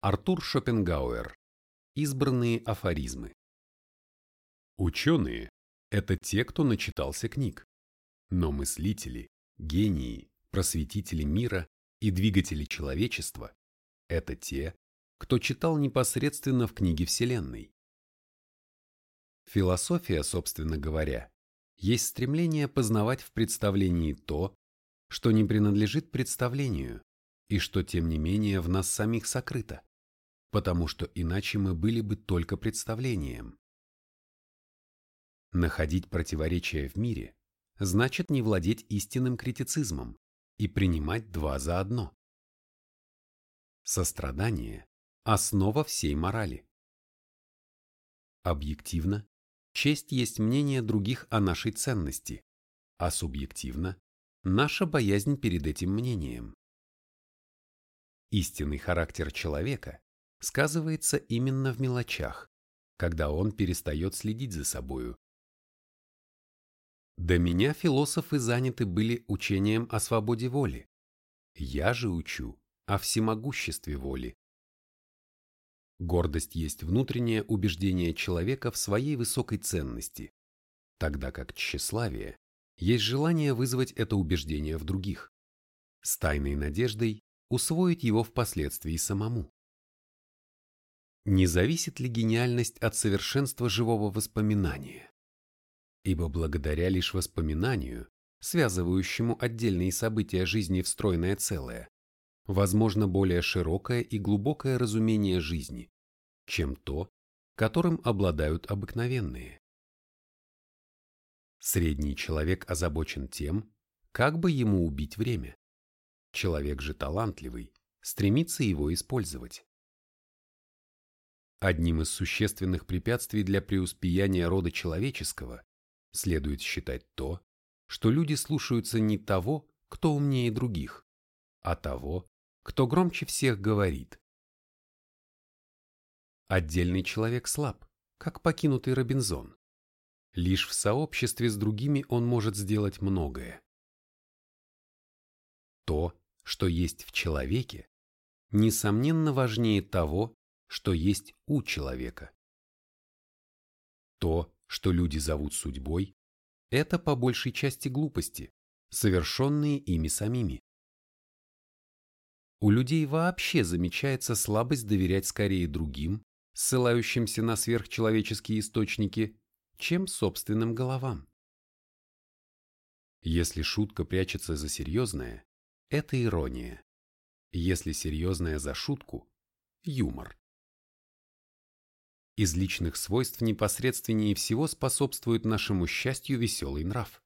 Артур Шопенгауэр. Избранные афоризмы. Ученые – это те, кто начитался книг. Но мыслители, гении, просветители мира и двигатели человечества – это те, кто читал непосредственно в книге Вселенной. Философия, собственно говоря, есть стремление познавать в представлении то, что не принадлежит представлению и что, тем не менее, в нас самих сокрыто потому что иначе мы были бы только представлением. Находить противоречия в мире значит не владеть истинным критицизмом и принимать два за одно. Сострадание – основа всей морали. Объективно, честь есть мнение других о нашей ценности, а субъективно – наша боязнь перед этим мнением. Истинный характер человека сказывается именно в мелочах, когда он перестает следить за собою. До меня философы заняты были учением о свободе воли. Я же учу о всемогуществе воли. Гордость есть внутреннее убеждение человека в своей высокой ценности, тогда как тщеславие есть желание вызвать это убеждение в других, с тайной надеждой усвоить его впоследствии самому. Не зависит ли гениальность от совершенства живого воспоминания? Ибо благодаря лишь воспоминанию, связывающему отдельные события жизни в стройное целое, возможно более широкое и глубокое разумение жизни, чем то, которым обладают обыкновенные. Средний человек озабочен тем, как бы ему убить время. Человек же талантливый, стремится его использовать. Одним из существенных препятствий для преуспеяния рода человеческого следует считать то, что люди слушаются не того, кто умнее других, а того, кто громче всех говорит. Отдельный человек слаб, как покинутый Робинзон. Лишь в сообществе с другими он может сделать многое. То, что есть в человеке, несомненно важнее того, что есть у человека. То, что люди зовут судьбой, это по большей части глупости, совершенные ими самими. У людей вообще замечается слабость доверять скорее другим, ссылающимся на сверхчеловеческие источники, чем собственным головам. Если шутка прячется за серьезное, это ирония. Если серьезное за шутку – юмор. Из личных свойств непосредственнее всего способствует нашему счастью веселый нрав.